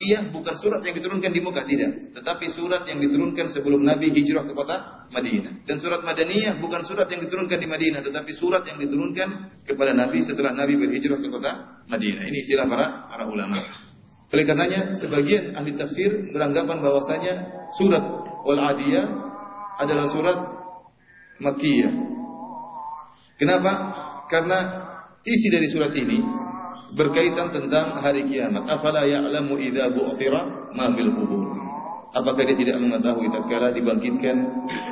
Makkiyah bukan surat yang diturunkan di Mekah tidak, tetapi surat yang diturunkan sebelum Nabi hijrah ke kota Madinah. Dan surat Madaniyah bukan surat yang diturunkan di Madinah, tetapi surat yang diturunkan kepada Nabi setelah Nabi berhijrah ke kota Madinah. Ini istilah para para ulama. Oleh karenanya sebagian ahli tafsir beranggapan bahwasanya surat Wal Adiyah adalah surat Makkiyah. Kenapa? Karena isi dari surat ini berkaitan tentang hari kiamat. Afala ya'lamu idza bu'thira ma bil kubur. Apakah dia tidak mengetahui tatkala dibangkitkan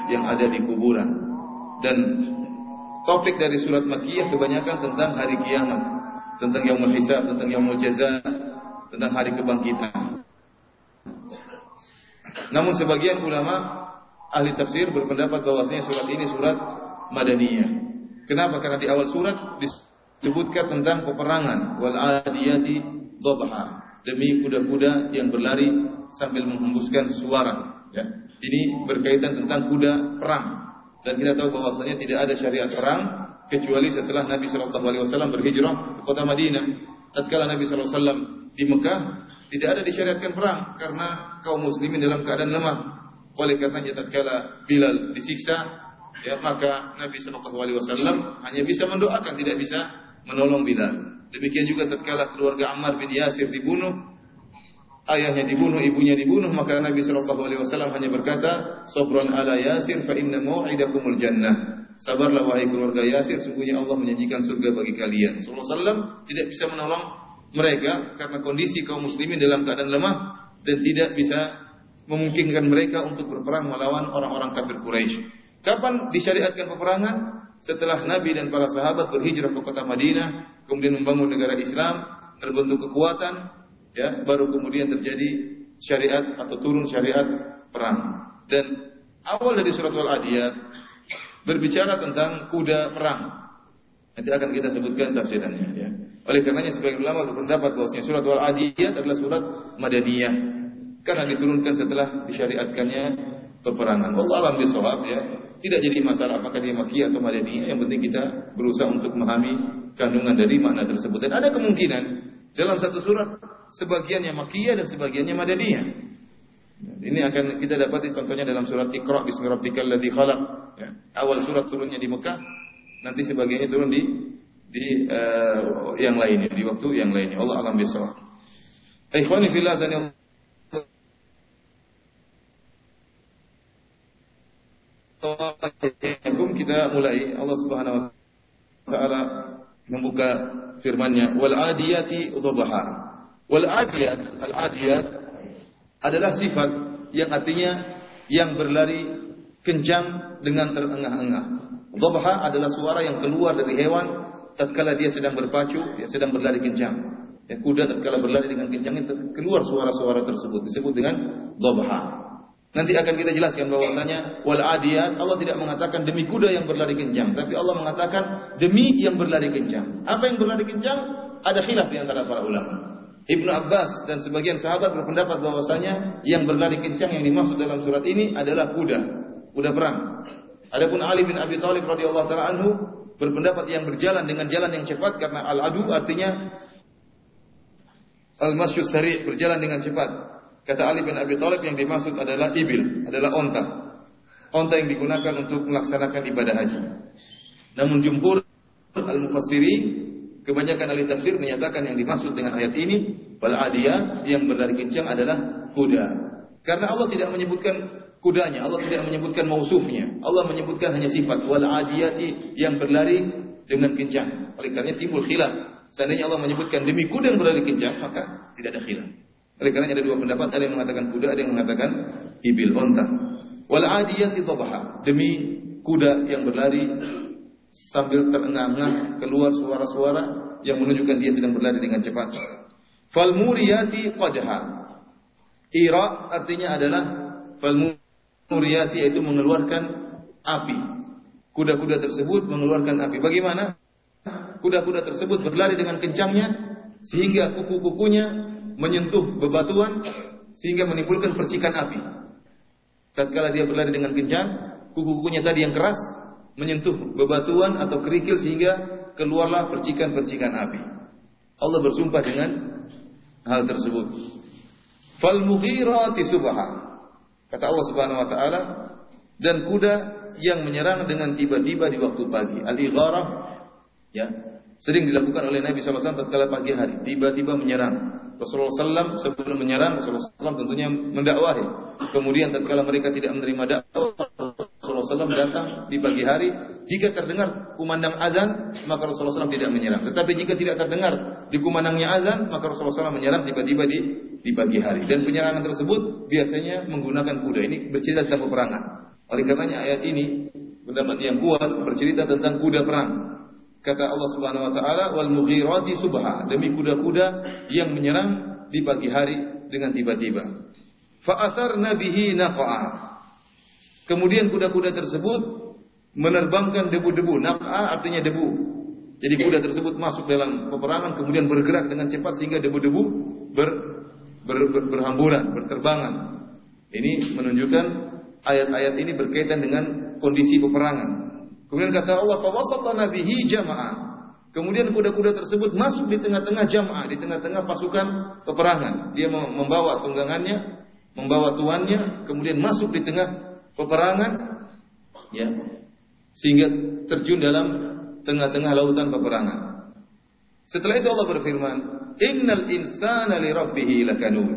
yang ada di kuburan? Dan topik dari surat Makkiyah kebanyakan tentang hari kiamat, tentang yaumul hisab, tentang yaumul jaza, tentang hari kebangkitan. Namun sebagian ulama ahli tafsir berpendapat bahwasanya surat ini surat Madaniyah. Kenapa? Karena di awal surat disebutkan tentang peperangan wal adiyati dhabha demi kuda-kuda yang berlari sambil menghembuskan suara ya. Ini berkaitan tentang kuda perang dan kita tahu bahwasanya tidak ada syariat perang kecuali setelah Nabi Shallallahu alaihi wasallam berhijrah ke kota Madinah. Tatkala Nabi Shallallahu alaihi wasallam di Mekah tidak ada disyariatkan perang karena kaum muslimin dalam keadaan lemah. Oleh karenanya tatkala Bilal disiksa, ya maka Nabi Shallallahu alaihi wasallam hanya bisa mendoakan, tidak bisa menolong Bilal. Demikian juga tatkala keluarga Ammar bin Yasir dibunuh, ayahnya dibunuh, ibunya dibunuh, maka Nabi Shallallahu alaihi wasallam hanya berkata, "Sabran ala Yasir fa inna mau'idakumul jannah." Sabarlah wahai keluarga Yasir, sungguhnya Allah menjanjikan surga bagi kalian. Sallallahu alaihi wasallam tidak bisa menolong mereka karena kondisi kaum muslimin dalam keadaan lemah dan tidak bisa memungkinkan mereka untuk berperang melawan orang-orang kafir Quraisy. Kapan disyariatkan peperangan? Setelah Nabi dan para sahabat berhijrah ke kota Madinah, kemudian membangun negara Islam, terbentuk kekuatan, ya, baru kemudian terjadi syariat atau turun syariat perang. Dan awal dari surat Al-Adiyat berbicara tentang kuda perang. Nanti akan kita sebutkan tafsirannya ya. Oleh karenanya sebagian ulama berpendapat bahwasanya surat Al-Adiyat adalah surat Madaniyah karena diturunkan setelah disyariatkannya peperangan. Allah alam bisawab ya. Tidak jadi masalah apakah dia Makkiyah atau Madaniyah, yang penting kita berusaha untuk memahami kandungan dari makna tersebut. Dan ada kemungkinan dalam satu surat sebagiannya Makkiyah dan sebagiannya Madaniyah. Ini akan kita dapati contohnya dalam surat Iqra bismi rabbikal ladzi khalaq. Ya. Awal surat turunnya di Mekah, nanti sebagiannya turun di di uh, yang lainnya, di waktu yang lainnya. Allah alam bisawab. Ikhwani fillah Assalamualaikum kita mulai Allah Subhanahu wa taala membuka firman-Nya wal adiyati dhabha. Wal adiyat al adiyat adalah sifat yang artinya yang berlari kencang dengan terengah-engah. Dhabha adalah suara yang keluar dari hewan tatkala dia sedang berpacu, dia sedang berlari kencang. Ya, kuda tatkala berlari dengan kencang keluar suara-suara tersebut disebut dengan dhabha. Nanti akan kita jelaskan bahwasanya wal adiyat Allah tidak mengatakan demi kuda yang berlari kencang, tapi Allah mengatakan demi yang berlari kencang. Apa yang berlari kencang? Ada khilaf di antara para ulama. Ibnu Abbas dan sebagian sahabat berpendapat bahwasanya yang berlari kencang yang dimaksud dalam surat ini adalah kuda, kuda perang. Adapun Ali bin Abi Thalib radhiyallahu taala anhu berpendapat yang berjalan dengan jalan yang cepat karena al-adu artinya al-masyu sari berjalan dengan cepat. Kata Ali bin Abi Thalib yang dimaksud adalah ibil, adalah onta. Onta yang digunakan untuk melaksanakan ibadah haji. Namun jumhur al-mufassiri kebanyakan ahli tafsir menyatakan yang dimaksud dengan ayat ini bal adiyah yang berlari kencang adalah kuda. Karena Allah tidak menyebutkan kudanya, Allah tidak menyebutkan mausufnya. Allah menyebutkan hanya sifat wal adiyati yang berlari dengan kencang. Oleh karena timbul khilaf. Seandainya Allah menyebutkan demi kuda yang berlari kencang, maka tidak ada khilaf. Oleh karena ada dua pendapat, ada yang mengatakan kuda, ada yang mengatakan ibil onta. Wal adiyati. Demi kuda yang berlari sambil terengah-engah keluar suara-suara yang menunjukkan dia sedang berlari dengan cepat. Fal muriyati qadha. Ira artinya adalah fal muriyati yaitu mengeluarkan api. Kuda-kuda tersebut mengeluarkan api. Bagaimana? Kuda-kuda tersebut berlari dengan kencangnya sehingga kuku-kukunya menyentuh bebatuan sehingga menimbulkan percikan api. Tatkala dia berlari dengan kencang, kuku-kukunya tadi yang keras menyentuh bebatuan atau kerikil sehingga keluarlah percikan-percikan api. Allah bersumpah dengan hal tersebut. Fal mughirati subha. Kata Allah Subhanahu wa taala, dan kuda yang menyerang dengan tiba-tiba di waktu pagi. Al-igharah ya, sering dilakukan oleh Nabi SAW tatkala pagi hari, tiba-tiba menyerang. Rasulullah SAW sebelum menyerang, Rasulullah SAW tentunya mendakwahi. Kemudian tatkala mereka tidak menerima dakwah, Rasulullah SAW datang di pagi hari. Jika terdengar kumandang azan, maka Rasulullah SAW tidak menyerang. Tetapi jika tidak terdengar di kumandangnya azan, maka Rasulullah SAW menyerang tiba-tiba di di pagi hari. Dan penyerangan tersebut biasanya menggunakan kuda. Ini bercerita tentang peperangan. Oleh karenanya ayat ini pendapat yang kuat bercerita tentang kuda perang. Kata Allah Subhanahu wa taala wal mughirati subha, demi kuda-kuda yang menyerang di pagi hari dengan tiba-tiba. Fa atharna bihi naqa'a. Kemudian kuda-kuda tersebut menerbangkan debu-debu. Naq'a artinya debu. Jadi kuda tersebut masuk dalam peperangan kemudian bergerak dengan cepat sehingga debu-debu ber, ber, ber, berhamburan, berterbangan. Ini menunjukkan ayat-ayat ini berkaitan dengan kondisi peperangan. Kemudian kata Allah, "Fawasata nabihi jamaah." Kemudian kuda-kuda tersebut masuk di tengah-tengah jamaah, di tengah-tengah pasukan peperangan. Dia membawa tunggangannya, membawa tuannya, kemudian masuk di tengah peperangan, ya, sehingga terjun dalam tengah-tengah lautan peperangan. Setelah itu Allah berfirman, "Innal insana li rabbih lakanud."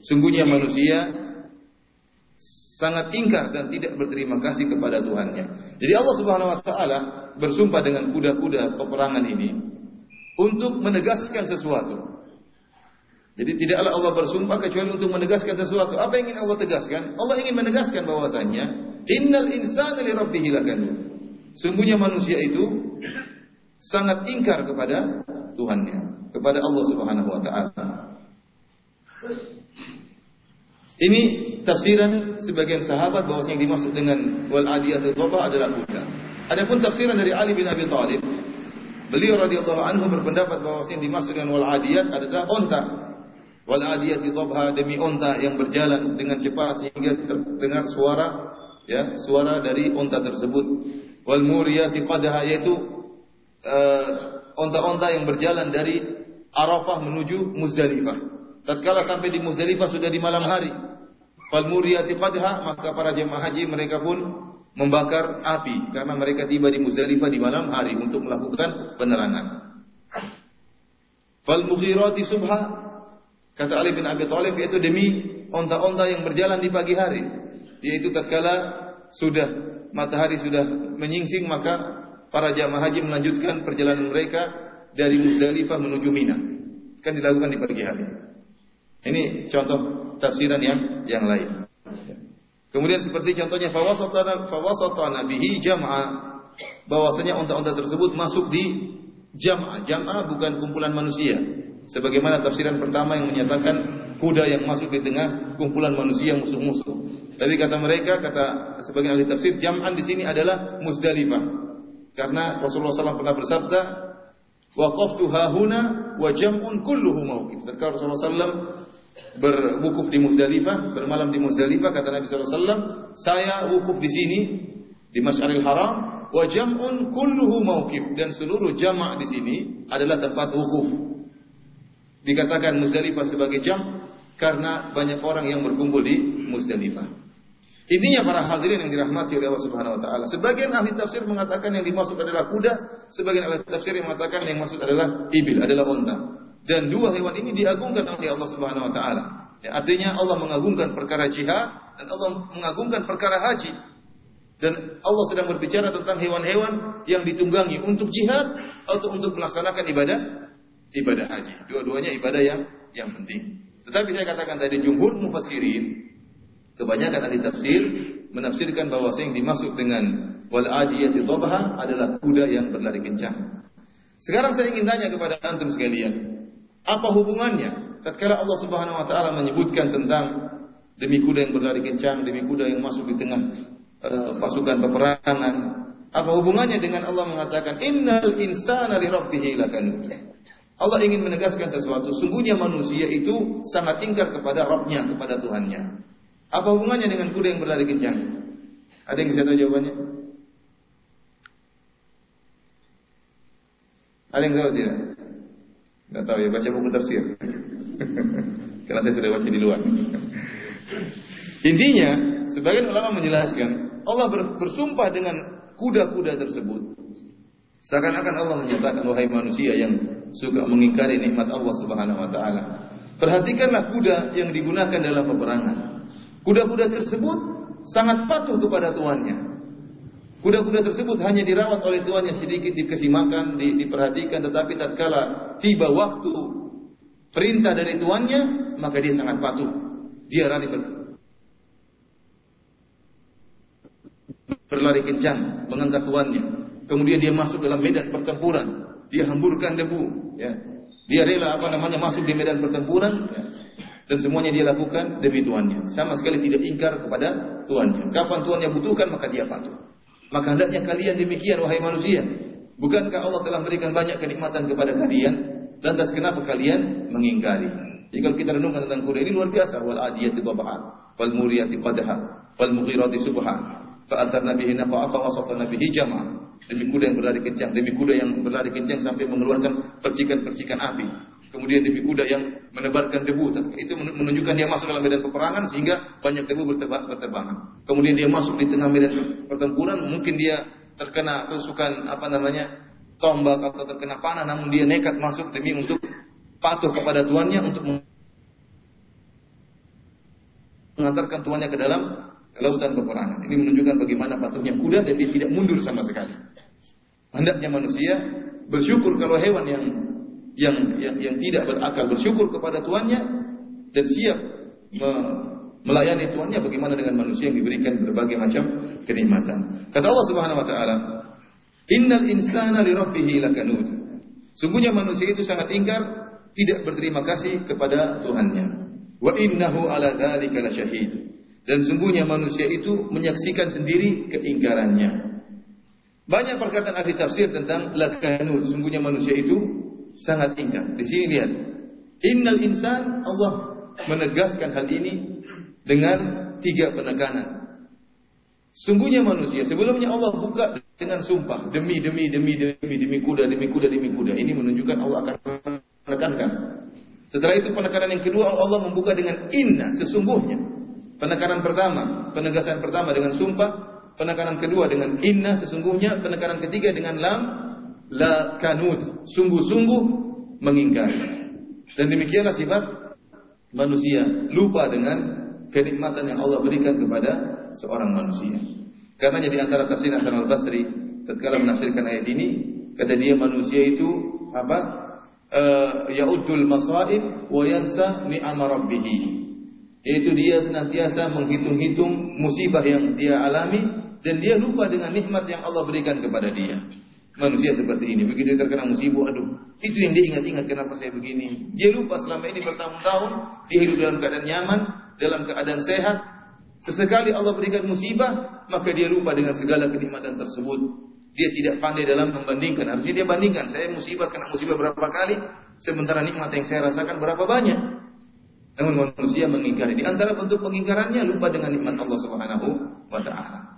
Sungguhnya manusia sangat ingkar dan tidak berterima kasih kepada Tuhannya. Jadi Allah Subhanahu wa taala bersumpah dengan kuda-kuda peperangan ini untuk menegaskan sesuatu. Jadi tidaklah Allah bersumpah kecuali untuk menegaskan sesuatu. Apa yang ingin Allah tegaskan? Allah ingin menegaskan bahwasanya innal insana li rabbih. Sungguhnya manusia itu sangat ingkar kepada Tuhannya, kepada Allah Subhanahu wa taala. Ini tafsiran sebagian sahabat bahwa yang dimaksud dengan wal adiyatul dhabah adalah kuda. Adapun tafsiran dari Ali bin Abi Thalib, beliau radhiyallahu anhu berpendapat bahwa yang dimaksud dengan wal adiyat adalah onta. Wal adiyat dhabha demi onta yang berjalan dengan cepat sehingga terdengar suara ya, suara dari onta tersebut. Wal muriyati qadaha yaitu uh, onta-onta yang berjalan dari Arafah menuju Muzdalifah. Tatkala sampai di Muzdalifah sudah di malam hari, Fal muriyati qadha maka para jemaah haji mereka pun membakar api karena mereka tiba di Muzdalifah di malam hari untuk melakukan penerangan. Fal mughirati subha kata Ali bin Abi Thalib yaitu demi onta-onta yang berjalan di pagi hari yaitu tatkala sudah matahari sudah menyingsing maka para jamaah haji melanjutkan perjalanan mereka dari Muzdalifah menuju Mina kan dilakukan di pagi hari. Ini contoh tafsiran yang yang lain. Kemudian seperti contohnya fawasatana fawasatana bihi jam'a bahwasanya unta-unta tersebut masuk di jam'a. Jam'a bukan kumpulan manusia. Sebagaimana tafsiran pertama yang menyatakan kuda yang masuk di tengah kumpulan manusia musuh-musuh. Tapi kata mereka, kata sebagian ahli tafsir, jam'an di sini adalah Muzdalifah. Karena Rasulullah SAW pernah bersabda, Waqaftu hahuna wa jam'un kulluhu mawqif. Ketika Rasulullah SAW berwukuf di Muzdalifah, bermalam di Muzdalifah kata Nabi SAW, saya wukuf di sini di Masyaril Haram, wa jam'un kulluhu mauqif dan seluruh jama' di sini adalah tempat wukuf. Dikatakan Muzdalifah sebagai jam karena banyak orang yang berkumpul di Muzdalifah. Intinya para hadirin yang dirahmati oleh Allah Subhanahu wa taala. Sebagian ahli tafsir mengatakan yang dimaksud adalah kuda, sebagian ahli tafsir yang mengatakan yang maksud adalah ibil, adalah unta. Dan dua hewan ini diagungkan oleh Allah Subhanahu wa taala. Ya, artinya Allah mengagungkan perkara jihad dan Allah mengagungkan perkara haji. Dan Allah sedang berbicara tentang hewan-hewan yang ditunggangi untuk jihad atau untuk melaksanakan ibadah ibadah haji. Dua-duanya ibadah yang yang penting. Tetapi saya katakan tadi jumhur mufassirin kebanyakan ahli tafsir menafsirkan bahwa yang dimaksud dengan wal adiyati dhabha adalah kuda yang berlari kencang. Sekarang saya ingin tanya kepada antum sekalian, apa hubungannya? Tatkala Allah Subhanahu wa taala menyebutkan tentang demi kuda yang berlari kencang, demi kuda yang masuk di tengah uh, pasukan peperangan, apa hubungannya dengan Allah mengatakan innal insana li rabbih? Allah ingin menegaskan sesuatu. Sungguhnya manusia itu sangat ingkar kepada Rabbnya, kepada Tuhannya. Apa hubungannya dengan kuda yang berlari kencang? Ada yang bisa tahu jawabannya? Ada yang tahu tidak? Enggak tahu ya, baca buku tafsir. Karena saya sudah baca di luar. Intinya, sebagian ulama menjelaskan, Allah bersumpah dengan kuda-kuda tersebut. Seakan-akan Allah menyatakan, wahai manusia yang suka mengingkari nikmat Allah Subhanahu wa taala. Perhatikanlah kuda yang digunakan dalam peperangan. Kuda-kuda tersebut sangat patuh kepada tuannya. Kuda-kuda tersebut hanya dirawat oleh tuannya sedikit dikasih makan, di, diperhatikan, tetapi tatkala tiba waktu perintah dari tuannya, maka dia sangat patuh. Dia lari ber, berlari kencang, mengangkat tuannya. Kemudian dia masuk dalam medan pertempuran, dia hamburkan debu, ya. Dia rela apa namanya masuk di medan pertempuran, ya. dan semuanya dia lakukan demi tuannya. Sama sekali tidak ingkar kepada tuannya. Kapan tuannya butuhkan maka dia patuh. Maka hendaknya kalian demikian wahai manusia. Bukankah Allah telah memberikan banyak kenikmatan kepada kalian? Lantas kenapa kalian mengingkari? Jadi kalau kita renungkan tentang kuda ini luar biasa. Wal adiyati dhabahan, wal muriyati qadha, wal mughirati subhan. Fa atharna bihi nafa'a wa satana bihi jama'a demi kuda yang berlari kencang, demi kuda yang berlari kencang sampai mengeluarkan percikan-percikan api. Kemudian demi kuda yang menebarkan debu, itu menunjukkan dia masuk dalam medan peperangan sehingga banyak debu berterbangan. Kemudian dia masuk di tengah medan pertempuran, mungkin dia terkena tusukan apa namanya tombak atau terkena panah, namun dia nekat masuk demi untuk patuh kepada tuannya untuk mengantarkan tuannya ke dalam lautan peperangan. Ini menunjukkan bagaimana patuhnya kuda dan dia tidak mundur sama sekali. Hendaknya manusia bersyukur kalau hewan yang yang yang, yang tidak berakal bersyukur kepada tuannya dan siap me, melayani tuannya bagaimana dengan manusia yang diberikan berbagai macam kenikmatan. Kata Allah Subhanahu wa taala, "Innal insana li rabbih lakanud." Sungguhnya manusia itu sangat ingkar, tidak berterima kasih kepada Tuhannya. Wa innahu ala dzalika lasyahid. Dan sungguhnya manusia itu menyaksikan sendiri keingkarannya. Banyak perkataan ahli tafsir tentang lakanut. Sungguhnya manusia itu sangat ingkar. Di sini lihat. Innal insan Allah menegaskan hal ini dengan tiga penekanan. Sungguhnya manusia sebelumnya Allah buka dengan sumpah demi demi demi demi demi kuda demi kuda demi kuda. Ini menunjukkan Allah akan menekankan. Setelah itu penekanan yang kedua Allah membuka dengan inna sesungguhnya. Penekanan pertama, penegasan pertama dengan sumpah, penekanan kedua dengan inna sesungguhnya, penekanan ketiga dengan lam la kanut, sungguh-sungguh mengingkari. Dan demikianlah sifat manusia, lupa dengan kenikmatan yang Allah berikan kepada seorang manusia. Karena jadi antara tafsir Hasan al-Basri tatkala menafsirkan ayat ini, kata dia manusia itu apa? Uh, ya'udul masaib wa yansa ni'ama rabbih yaitu dia senantiasa menghitung-hitung musibah yang dia alami dan dia lupa dengan nikmat yang Allah berikan kepada dia. Manusia seperti ini, begitu terkena musibah, aduh, itu yang dia ingat-ingat kenapa saya begini. Dia lupa selama ini bertahun-tahun dia hidup dalam keadaan nyaman, dalam keadaan sehat. Sesekali Allah berikan musibah, maka dia lupa dengan segala kenikmatan tersebut. Dia tidak pandai dalam membandingkan. Harusnya dia bandingkan, saya musibah kena musibah berapa kali, sementara nikmat yang saya rasakan berapa banyak. Namun manusia mengingkari. Di antara bentuk pengingkarannya lupa dengan nikmat Allah Subhanahu wa taala.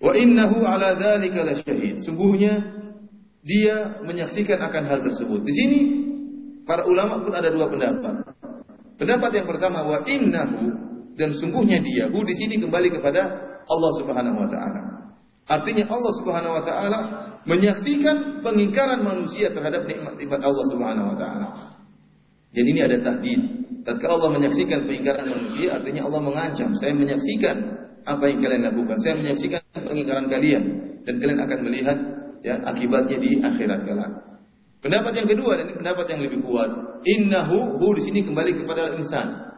Wa innahu ala dzalika lasyahid. Sungguhnya dia menyaksikan akan hal tersebut. Di sini para ulama pun ada dua pendapat. Pendapat yang pertama wa innahu dan sungguhnya dia. Hu di sini kembali kepada Allah Subhanahu wa taala. Artinya Allah Subhanahu wa taala menyaksikan pengingkaran manusia terhadap nikmat-nikmat Allah Subhanahu wa taala. Jadi ini ada tahdid. Tatkala Allah menyaksikan pengingkaran manusia, artinya Allah mengancam. Saya menyaksikan apa yang kalian lakukan. Saya menyaksikan pengingkaran kalian dan kalian akan melihat ya akibatnya di akhirat kelak. Pendapat yang kedua dan ini pendapat yang lebih kuat. Innahu hu di sini kembali kepada insan.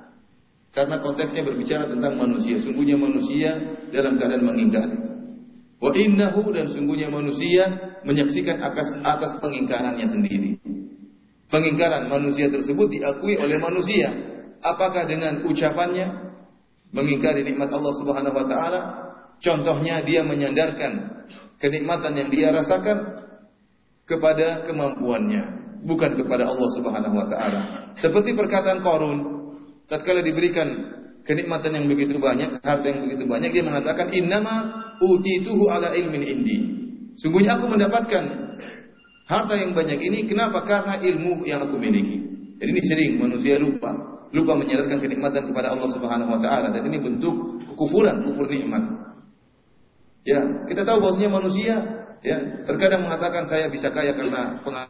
Karena konteksnya berbicara tentang manusia. Sungguhnya manusia dalam keadaan mengingkari. Wa innahu dan sungguhnya manusia menyaksikan atas atas pengingkarannya sendiri. Pengingkaran manusia tersebut diakui oleh manusia. Apakah dengan ucapannya mengingkari nikmat Allah Subhanahu wa taala? Contohnya dia menyandarkan kenikmatan yang dia rasakan kepada kemampuannya, bukan kepada Allah Subhanahu wa taala. Seperti perkataan Qarun, tatkala diberikan kenikmatan yang begitu banyak, harta yang begitu banyak, dia mengatakan innama utituhu ala ilmin indi. Sungguhnya aku mendapatkan Harta yang banyak ini kenapa? Karena ilmu yang aku miliki. Jadi ini sering manusia lupa. Lupa menyadarkan kenikmatan kepada Allah Subhanahu wa taala dan ini bentuk kekufuran, kufur nikmat. Ya, kita tahu bahwasanya manusia ya terkadang mengatakan saya bisa kaya karena pengalaman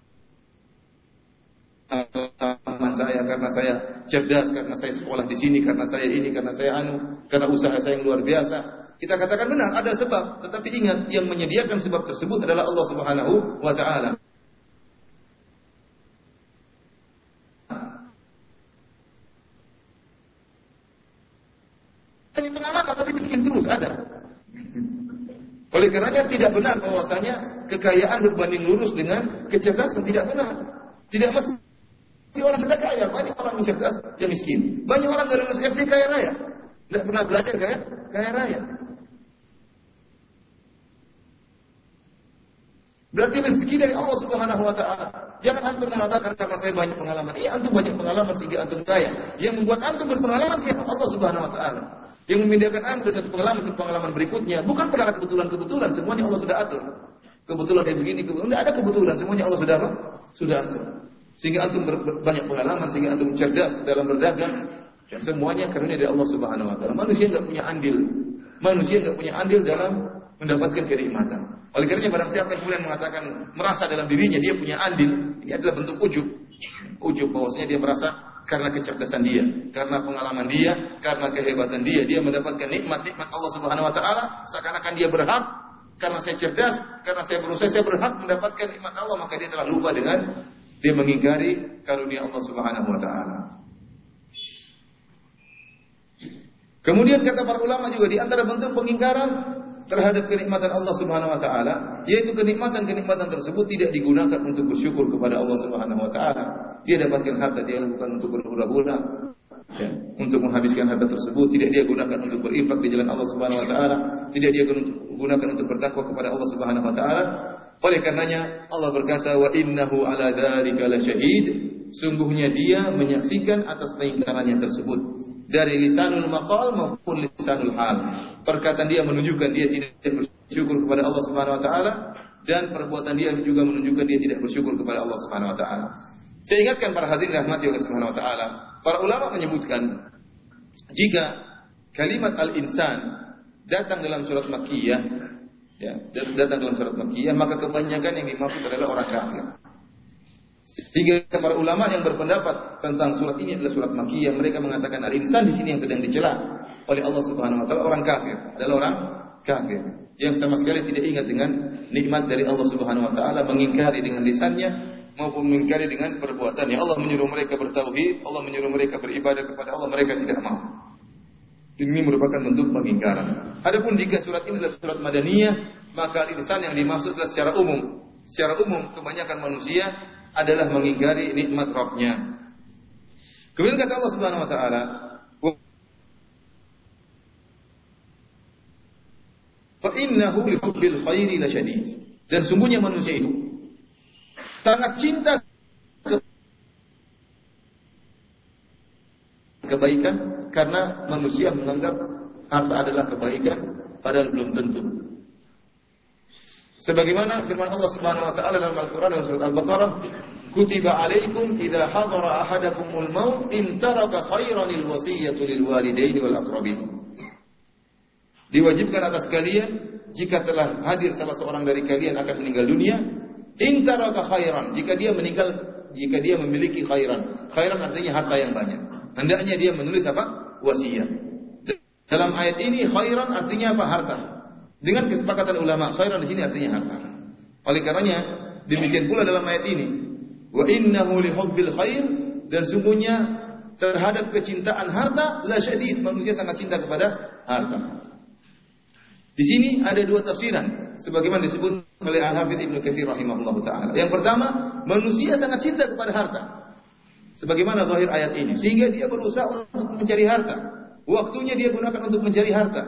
saya, karena saya cerdas, karena saya sekolah di sini, karena saya ini, karena saya anu, karena usaha saya yang luar biasa. Kita katakan benar ada sebab, tetapi ingat yang menyediakan sebab tersebut adalah Allah Subhanahu wa taala. Hanya pengalaman tapi miskin terus ada. Oleh karenanya tidak benar bahwasanya kekayaan berbanding lurus dengan kecerdasan tidak benar. Tidak mesti orang sudah kaya, banyak orang yang cerdas yang miskin. Banyak orang dari lulus SD kaya raya. Tidak pernah belajar kaya, kaya raya. Berarti rezeki dari Allah Subhanahu wa taala. Jangan antum mengatakan karena saya banyak pengalaman. Iya, antum banyak pengalaman sehingga antum kaya. Yang membuat antum berpengalaman siapa? Allah Subhanahu wa taala. Yang memindahkan dari satu pengalaman ke pengalaman berikutnya bukan perkara kebetulan-kebetulan, semuanya Allah sudah atur. Kebetulan kayak begini, kebetulan tidak ada kebetulan, semuanya Allah sudah apa? Sudah atur. Sehingga antum banyak pengalaman, sehingga antum cerdas dalam berdagang. Ya, semuanya karena dari Allah Subhanahu wa taala. Manusia enggak punya andil. Manusia enggak punya andil dalam mendapatkan kenikmatan. Oleh karenanya barang siapa yang kemudian mengatakan merasa dalam dirinya dia punya andil, ini adalah bentuk ujub. Ujub bahwasanya dia merasa karena kecerdasan dia, karena pengalaman dia, karena kehebatan dia, dia mendapatkan nikmat-nikmat Allah Subhanahu wa taala seakan-akan dia berhak karena saya cerdas, karena saya berusaha saya berhak mendapatkan nikmat Allah, maka dia telah lupa dengan dia mengingkari karunia Allah Subhanahu wa taala. Kemudian kata para ulama juga di antara bentuk pengingkaran terhadap kenikmatan Allah Subhanahu wa taala, yaitu kenikmatan-kenikmatan tersebut tidak digunakan untuk bersyukur kepada Allah Subhanahu wa taala. Dia dapatkan harta dia lakukan untuk berhura-hura, ya, untuk menghabiskan harta tersebut tidak dia gunakan untuk berinfak di jalan Allah Subhanahu wa taala, tidak dia gunakan untuk bertakwa kepada Allah Subhanahu wa taala. Oleh karenanya Allah berkata wa innahu ala dzalika lasyahid. Sungguhnya dia menyaksikan atas pengingkarannya tersebut dari lisanul maqal maupun lisanul hal. Perkataan dia menunjukkan dia tidak bersyukur kepada Allah Subhanahu wa taala dan perbuatan dia juga menunjukkan dia tidak bersyukur kepada Allah Subhanahu wa taala. Saya ingatkan para hadirin rahmati Allah Subhanahu wa taala, para ulama menyebutkan jika kalimat al-insan datang dalam surat Makkiyah ya, datang dalam surat Makkiyah maka kebanyakan yang dimaksud adalah orang kafir. Sehingga para ulama yang berpendapat tentang surat ini adalah surat Makkiyah, mereka mengatakan al-insan di sini yang sedang dicela oleh Allah Subhanahu wa taala orang kafir, adalah orang kafir yang sama sekali tidak ingat dengan nikmat dari Allah Subhanahu wa taala, mengingkari dengan lisannya maupun mengingkari dengan perbuatannya. Allah menyuruh mereka bertauhid, Allah menyuruh mereka beribadah kepada Allah, mereka tidak mau. Ini merupakan bentuk pengingkaran. Adapun jika surat ini adalah surat Madaniyah, maka lisan yang dimaksud adalah secara umum. Secara umum kebanyakan manusia adalah mengingkari nikmat Rabbnya. Kemudian kata Allah Subhanahu wa taala, "Fa innahu li khairi lasyadid." Dan sungguhnya manusia itu sangat cinta ke kebaikan karena manusia menganggap harta adalah kebaikan padahal belum tentu. Sebagaimana firman Allah Subhanahu wa taala dalam Al-Qur'an dalam surat Al-Baqarah, "Kutiba 'alaikum idza hadara ahadakumul maut in taraka khairan lil wasiyatu lil wal aqrabin." Diwajibkan atas kalian jika telah hadir salah seorang dari kalian akan meninggal dunia, in taraka khairan, jika dia meninggal jika dia memiliki khairan. Khairan artinya harta yang banyak. Hendaknya dia menulis apa? Wasiat. Dalam ayat ini khairan artinya apa? Harta. Dengan kesepakatan ulama, khairan di sini artinya harta. Oleh karenanya, demikian pula dalam ayat ini. Wa innahu li hubbil khair dan sungguhnya terhadap kecintaan harta la syadid, manusia sangat cinta kepada harta. Di sini ada dua tafsiran sebagaimana disebut oleh Al-Hafidz Ibnu Katsir rahimahullahu taala. Yang pertama, manusia sangat cinta kepada harta. Sebagaimana zahir ayat ini, sehingga dia berusaha untuk mencari harta. Waktunya dia gunakan untuk mencari harta.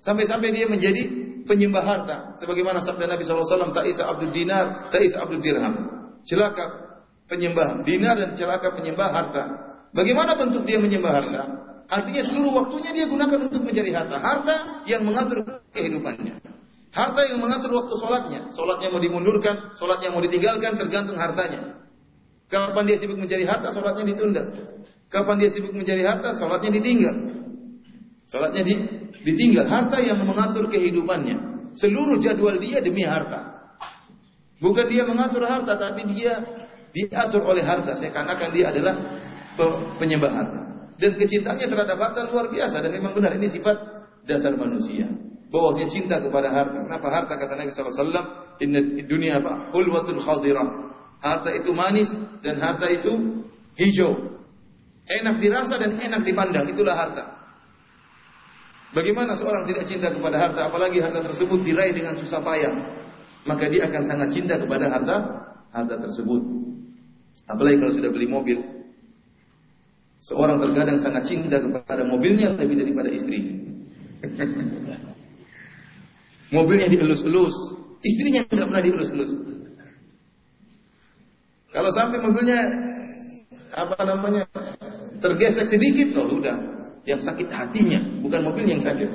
Sampai-sampai dia menjadi penyembah harta. Sebagaimana sabda Nabi SAW, Ta'isa abdul dinar, Ta'isa abdul dirham. Celaka penyembah dinar dan celaka penyembah harta. Bagaimana bentuk dia menyembah harta? Artinya seluruh waktunya dia gunakan untuk mencari harta. Harta yang mengatur kehidupannya. Harta yang mengatur waktu sholatnya. Sholatnya mau dimundurkan, sholatnya mau ditinggalkan, tergantung hartanya. Kapan dia sibuk mencari harta, sholatnya ditunda. Kapan dia sibuk mencari harta, sholatnya ditinggal. Sholatnya di, ditinggal. Harta yang mengatur kehidupannya. Seluruh jadwal dia demi harta. Bukan dia mengatur harta, tapi dia diatur oleh harta. Saya katakan dia adalah penyembah harta. Dan kecintaannya terhadap harta luar biasa. Dan memang benar ini sifat dasar manusia. Bahwasanya cinta kepada harta. Kenapa harta kata Nabi SAW? Inna dunia apa? Hulwatul khadirah. Harta itu manis dan harta itu hijau. Enak dirasa dan enak dipandang, itulah harta. Bagaimana seorang tidak cinta kepada harta, apalagi harta tersebut diraih dengan susah payah, maka dia akan sangat cinta kepada harta harta tersebut. Apalagi kalau sudah beli mobil, seorang terkadang sangat cinta kepada mobilnya lebih daripada istri. mobilnya dielus-elus, istrinya tidak pernah dielus-elus. Kalau sampai mobilnya apa namanya tergesek sedikit, oh udah yang sakit hatinya, bukan mobilnya yang sakit.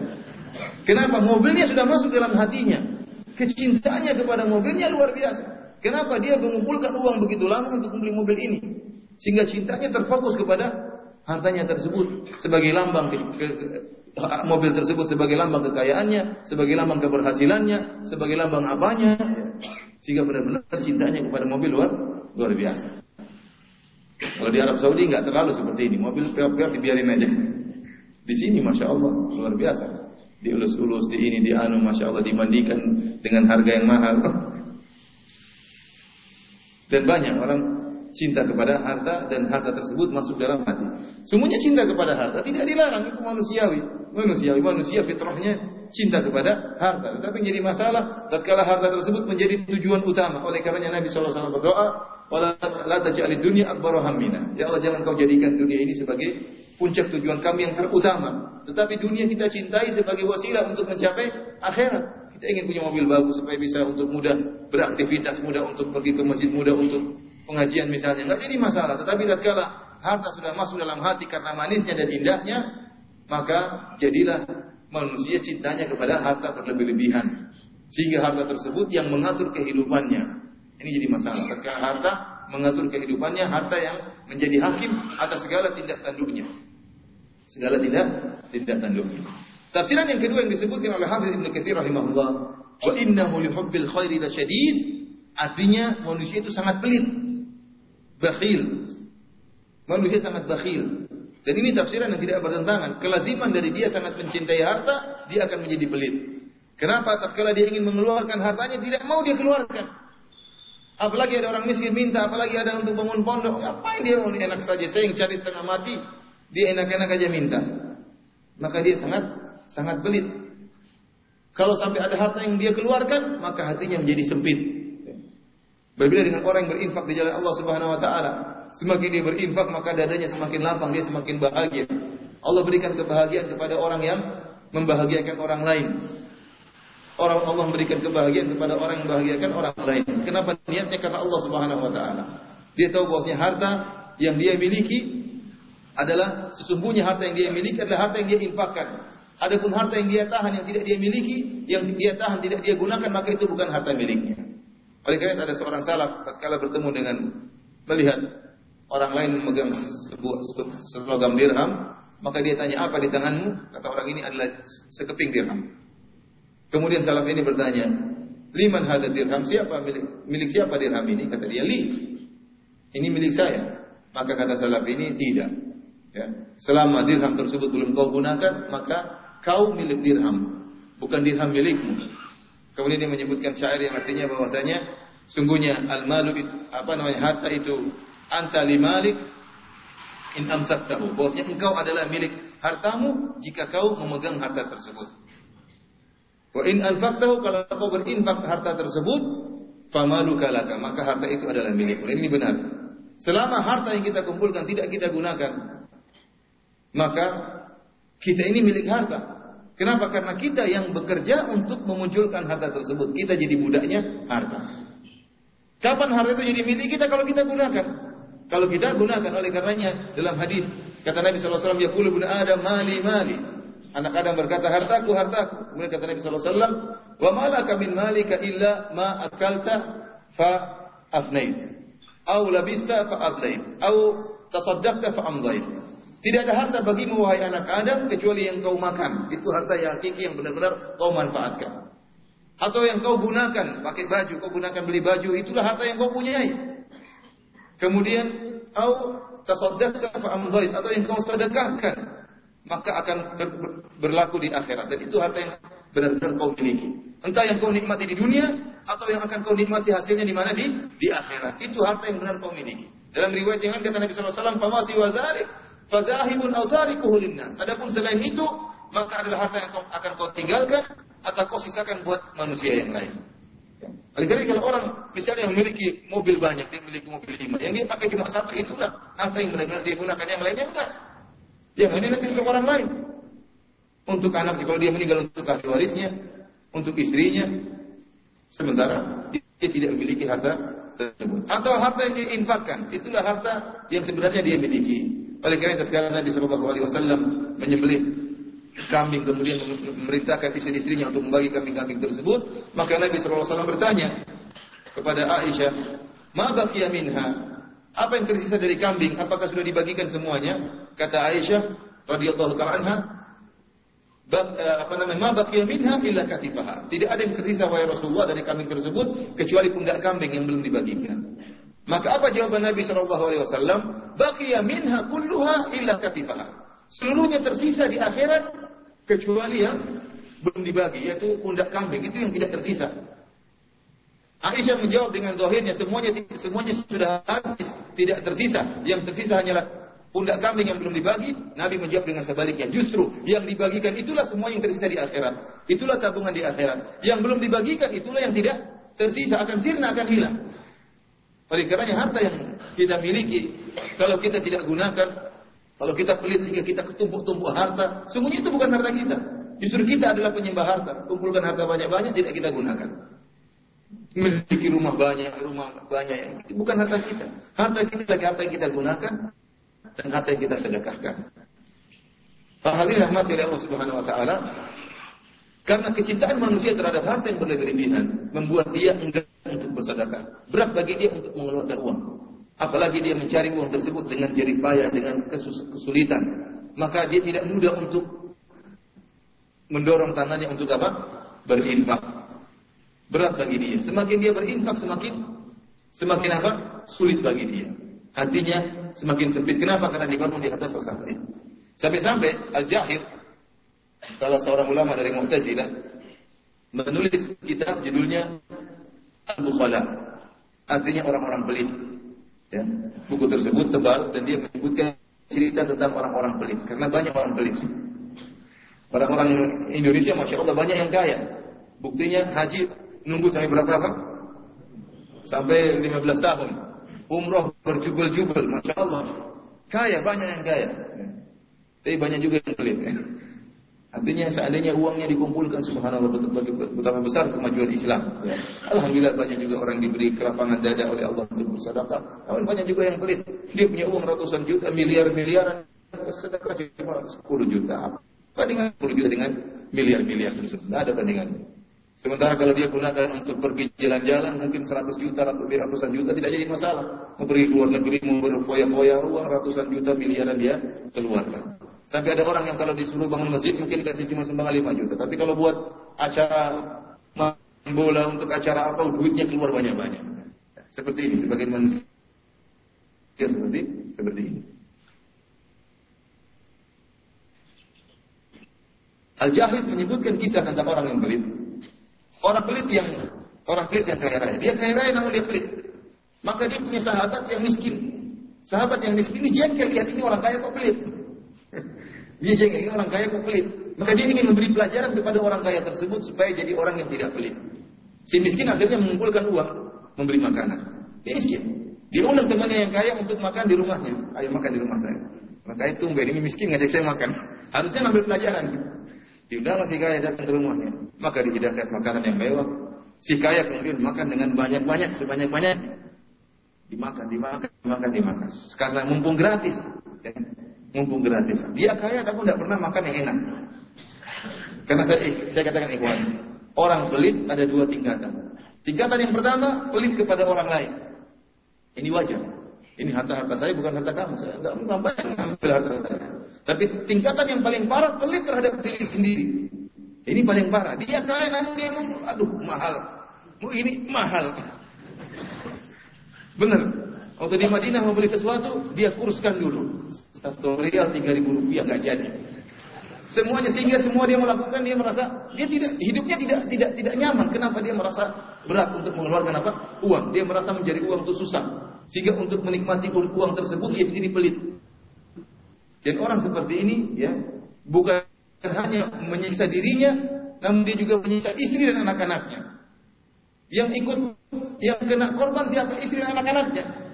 Kenapa? Mobilnya sudah masuk dalam hatinya. Kecintaannya kepada mobilnya luar biasa. Kenapa dia mengumpulkan uang begitu lama untuk membeli mobil ini? Sehingga cintanya terfokus kepada hartanya tersebut sebagai lambang ke, ke, mobil tersebut sebagai lambang kekayaannya, sebagai lambang keberhasilannya, sebagai lambang apanya, sehingga benar-benar cintanya kepada mobil luar luar biasa. Kalau di Arab Saudi nggak terlalu seperti ini, mobil piar-piar dibiarin aja. Di sini masya Allah luar biasa. Diulus-ulus, di ini, di anu, masya Allah dimandikan dengan harga yang mahal. Dan banyak orang cinta kepada harta dan harta tersebut masuk dalam hati. Semuanya cinta kepada harta tidak dilarang itu manusiawi. Manusiawi manusia fitrahnya cinta kepada harta. Tetapi menjadi masalah tatkala harta tersebut menjadi tujuan utama. Oleh karenanya Nabi SAW berdoa, la taj'alid dunya akbar hammina. Ya Allah jangan kau jadikan dunia ini sebagai puncak tujuan kami yang terutama. Tetapi dunia kita cintai sebagai wasilah untuk mencapai akhirat. Kita ingin punya mobil bagus supaya bisa untuk mudah beraktivitas, mudah untuk pergi ke masjid, mudah untuk pengajian misalnya. Enggak jadi masalah. Tetapi tatkala harta sudah masuk dalam hati karena manisnya dan indahnya, maka jadilah manusia cintanya kepada harta berlebih-lebihan. Sehingga harta tersebut yang mengatur kehidupannya. Ini jadi masalah. Ketika harta mengatur kehidupannya, harta yang menjadi hakim atas segala tindak tanduknya. Segala tindak tindak tanduknya. Tafsiran yang kedua yang disebutkan oleh Hafiz Ibnu Katsir rahimahullah, wa innahu li hubbil khairi lasyadid, artinya manusia itu sangat pelit. Bakhil. Manusia sangat bakhil. Dan ini tafsiran yang tidak bertentangan. Kelaziman dari dia sangat mencintai harta, dia akan menjadi pelit. Kenapa? Tatkala dia ingin mengeluarkan hartanya, tidak mau dia keluarkan. Apalagi ada orang miskin minta, apalagi ada untuk bangun pondok. Ngapain dia mau enak saja? Saya yang cari setengah mati, dia enak-enak aja minta. Maka dia sangat sangat belit. Kalau sampai ada harta yang dia keluarkan, maka hatinya menjadi sempit. Berbeda dengan orang yang berinfak di jalan Allah Subhanahu wa taala. Semakin dia berinfak, maka dadanya semakin lapang, dia semakin bahagia. Allah berikan kebahagiaan kepada orang yang membahagiakan orang lain. Orang Allah memberikan kebahagiaan kepada orang yang membahagiakan orang lain. Kenapa niatnya? Karena Allah Subhanahu wa taala. Dia tahu bahwasanya harta yang dia miliki adalah sesungguhnya harta yang dia miliki adalah harta yang dia infakkan. Adapun harta yang dia tahan yang tidak dia miliki, yang dia tahan tidak dia gunakan, maka itu bukan harta miliknya. Oleh karena itu ada seorang salaf tatkala bertemu dengan melihat orang lain memegang sebuah selogam dirham, maka dia tanya apa di tanganmu? Kata orang ini adalah sekeping dirham. Kemudian salaf ini bertanya, "Liman hada dirham? Siapa milik milik siapa dirham ini?" Kata dia, "Li." Ini milik saya. Maka kata salaf ini, "Tidak." Ya. Selama dirham tersebut belum kau gunakan, maka kau milik dirham, bukan dirham milikmu. Kemudian dia menyebutkan syair yang artinya bahwasanya sungguhnya al-malu apa namanya harta itu anta limalik in amsaktahu. Bahwasanya engkau adalah milik hartamu jika kau memegang harta tersebut. Wa in anfaqtahu kalau kau berinfak harta tersebut, famaluka laka, maka harta itu adalah milikmu. Ini benar. Selama harta yang kita kumpulkan tidak kita gunakan, maka kita ini milik harta. Kenapa? Karena kita yang bekerja untuk memunculkan harta tersebut. Kita jadi budaknya harta. Kapan harta itu jadi milik kita kalau kita gunakan? Kalau kita gunakan oleh karenanya dalam hadis kata Nabi sallallahu alaihi wasallam yaqulu ibnu adam mali mali Anak Adam berkata, hartaku, hartaku. Kemudian kata Nabi SAW, Wa malaka min malika illa ma akalta fa afnait. Au labista fa ablait. Au tasaddaqta fa amdait. Tidak ada harta bagimu wahai anak Adam kecuali yang kau makan. Itu harta yang hakiki yang benar-benar kau manfaatkan. Atau yang kau gunakan, pakai baju, kau gunakan beli baju, itulah harta yang kau punyai. Kemudian, au tasaddaqta fa amdait atau yang kau sedekahkan, maka akan ber, berlaku di akhirat. Dan itu harta yang benar-benar kau miliki. Entah yang kau nikmati di dunia atau yang akan kau nikmati hasilnya di mana di di akhirat. Itu harta yang benar kau miliki. Dalam riwayat yang lain kata Nabi sallallahu alaihi wasallam, "Famasi wa dzalik fadahibun aw tarikuhu linnas. Adapun selain itu, maka adalah harta yang akan kau tinggalkan atau kau sisakan buat manusia yang lain. Karena kalau orang misalnya memiliki mobil banyak, dia memiliki mobil lima, yang dia pakai cuma satu itulah harta yang benar-benar dia gunakan yang lainnya enggak. Yang ini nanti untuk orang lain. Untuk anak kalau dia meninggal untuk ahli warisnya, untuk istrinya. Sementara dia tidak memiliki harta tersebut. Atau harta yang dia infakkan, itulah harta yang sebenarnya dia miliki. Oleh karena tatkala Nabi Shallallahu Alaihi Wasallam menyembelih kambing kemudian memerintahkan istri-istrinya untuk membagi kambing-kambing tersebut, maka Nabi Wasallam bertanya kepada Aisyah, "Ma baqiya minha?" Apa yang tersisa dari kambing? Apakah sudah dibagikan semuanya? Kata Aisyah radhiyallahu taala anha, eh, apa namanya? Ma baqiya minha illa katifaha. Tidak ada yang tersisa wahai Rasulullah dari kambing tersebut kecuali pundak kambing yang belum dibagikan. Maka apa jawaban Nabi Shallallahu Alaihi Wasallam? Baqiya minha kulluha illa katifaha. Seluruhnya tersisa di akhirat kecuali yang belum dibagi, yaitu pundak kambing. Itu yang tidak tersisa. Aisyah menjawab dengan zahirnya semuanya semuanya sudah habis, tidak tersisa. Yang tersisa hanyalah pundak kambing yang belum dibagi. Nabi menjawab dengan sebaliknya. Justru yang dibagikan itulah semua yang tersisa di akhirat. Itulah tabungan di akhirat. Yang belum dibagikan itulah yang tidak tersisa akan sirna akan hilang. Oleh karenanya harta yang kita miliki, kalau kita tidak gunakan, kalau kita pelit sehingga kita ketumpuk-tumpuk harta, sungguhnya itu bukan harta kita. Justru kita adalah penyembah harta. Kumpulkan harta banyak-banyak tidak kita gunakan. Memiliki rumah banyak, rumah banyak, itu bukan harta kita. Harta kita lagi harta yang kita gunakan dan harta yang kita sedekahkan. Para hadirin rahmati oleh Allah Subhanahu wa taala, karena kecintaan manusia terhadap harta yang berlebihan membuat dia enggan untuk bersedekah. Berat bagi dia untuk mengeluarkan uang. Apalagi dia mencari uang tersebut dengan jerih payah, dengan kesulitan. Maka dia tidak mudah untuk mendorong tangannya untuk apa? Berinfak. Berat bagi dia. Semakin dia berinfak, semakin semakin apa? Sulit bagi dia. Hatinya semakin sempit. Kenapa? Karena dibangun di atas rasa Sampai-sampai Al-Jahid salah seorang ulama dari Mu'tazilah menulis kitab judulnya Al-Bukhala. Artinya orang-orang pelit. Ya. Buku tersebut tebal dan dia menyebutkan cerita tentang orang-orang pelit. Karena banyak orang pelit. Orang-orang Indonesia Masya Allah banyak yang kaya. Buktinya haji nunggu sampai berapa apa? Sampai 15 tahun. Umroh berjubel-jubel. Masya Allah. Kaya, banyak yang kaya. Tapi banyak juga yang pelit. Ya. Artinya seandainya uangnya dikumpulkan subhanallah betapa besar kemajuan Islam. Ya. Alhamdulillah banyak juga orang diberi kelapangan dada oleh Allah untuk bersedekah. Namun banyak juga yang pelit. Dia punya uang ratusan juta, miliar-miliaran, sedekah cuma 10 juta. Apa dengan 10 juta dengan miliar-miliar tersebut? Tidak ada bandingannya. Sementara kalau dia gunakan untuk pergi jalan-jalan mungkin 100 juta atau ratusan juta tidak jadi masalah. Memberi keluar negeri, memberi foya-foya uang ratusan juta miliaran dia keluarkan. Sampai ada orang yang kalau disuruh bangun masjid mungkin dikasih cuma sumbangan 5 juta. Tapi kalau buat acara bola untuk acara apa duitnya keluar banyak-banyak. Seperti ini sebagian manusia. Ya seperti seperti ini. Al-Jahid menyebutkan kisah tentang orang yang pelit. Orang pelit yang orang pelit yang kaya raya. Dia kaya raya namun dia pelit. Maka dia punya sahabat yang miskin. Sahabat yang miskin ini jengkel lihat ini orang kaya kok pelit. Dia jangan ini orang kaya kok pelit. Maka dia ingin memberi pelajaran kepada orang kaya tersebut supaya jadi orang yang tidak pelit. Si miskin akhirnya mengumpulkan uang, memberi makanan. Dia miskin. Dia undang temannya yang kaya untuk makan di rumahnya. Ayo makan di rumah saya. Maka itu mbak ini miskin ngajak saya makan. Harusnya ngambil pelajaran. Diundang si kaya datang ke rumahnya. Maka dihidangkan makanan yang mewah. Si kaya kemudian makan dengan banyak-banyak, sebanyak-banyak. Dimakan, dimakan, dimakan, dimakan. Karena mumpung gratis mumpung gratis. Dia kaya tapi tidak pernah makan yang enak. Karena saya, saya katakan ikhwan, orang pelit ada dua tingkatan. Tingkatan yang pertama, pelit kepada orang lain. Ini wajar. Ini harta-harta saya bukan harta kamu. Saya enggak ngapain ngambil harta saya. Tapi tingkatan yang paling parah pelit terhadap diri sendiri. Ini paling parah. Dia kaya namun dia nunggu, aduh mahal. Mau ini mahal. Benar. Waktu di Madinah mau beli sesuatu, dia kuruskan dulu. Satu rial tiga ribu rupiah nggak jadi. Semuanya sehingga semua dia melakukan dia merasa dia tidak hidupnya tidak tidak tidak nyaman. Kenapa dia merasa berat untuk mengeluarkan apa? Uang. Dia merasa mencari uang itu susah. Sehingga untuk menikmati uang tersebut dia sendiri pelit. Dan orang seperti ini ya bukan hanya menyiksa dirinya, namun dia juga menyiksa istri dan anak-anaknya. Yang ikut yang kena korban siapa? Istri dan anak-anaknya.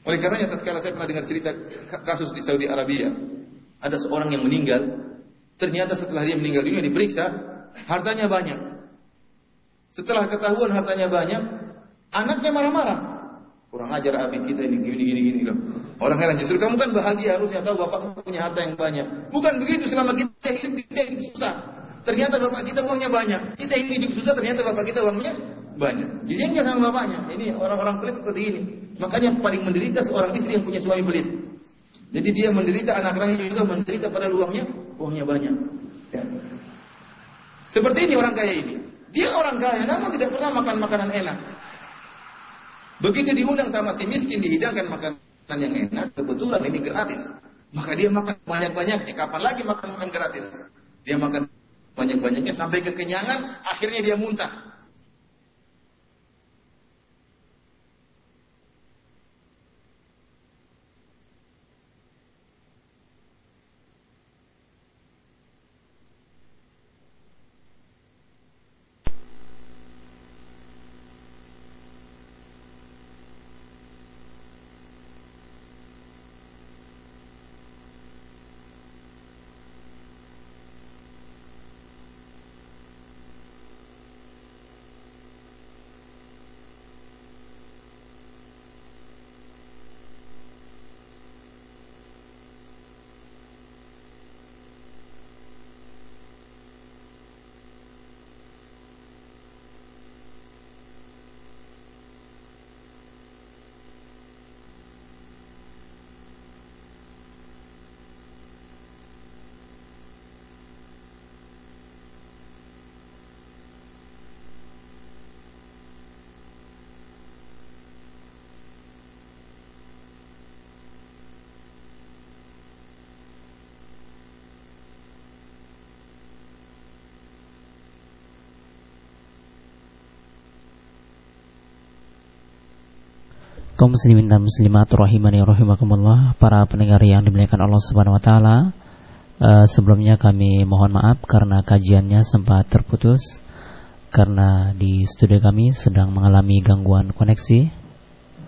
Oleh karenanya tatkala saya pernah dengar cerita kasus di Saudi Arabia, ada seorang yang meninggal, ternyata setelah dia meninggal dunia diperiksa, hartanya banyak. Setelah ketahuan hartanya banyak, anaknya marah-marah. Kurang ajar abi kita ini gini gini gini loh. Orang heran justru kamu kan bahagia harusnya tahu bapak punya harta yang banyak. Bukan begitu selama kita hidup kita hidup susah. Ternyata bapak kita uangnya banyak. Kita hidup susah ternyata bapak kita uangnya banyak. Jadi yang sama bapaknya. Ini orang-orang pelit seperti ini. Makanya paling menderita seorang istri yang punya suami pelit. Jadi dia menderita anak anaknya juga menderita pada uangnya uangnya banyak. Ya. Seperti ini orang kaya ini. Dia orang kaya namun tidak pernah makan makanan enak. Begitu diundang sama si miskin dihidangkan makanan yang enak, kebetulan ini gratis. Maka dia makan banyak-banyaknya. Kapan lagi makan makan gratis? Dia makan banyak-banyaknya sampai kekenyangan, akhirnya dia muntah. Kaum muslimin dan muslimat rahimani rahimakumullah. Para pendengar yang dimuliakan Allah Subhanahu wa taala uh, sebelumnya kami mohon maaf karena kajiannya sempat terputus karena di studio kami sedang mengalami gangguan koneksi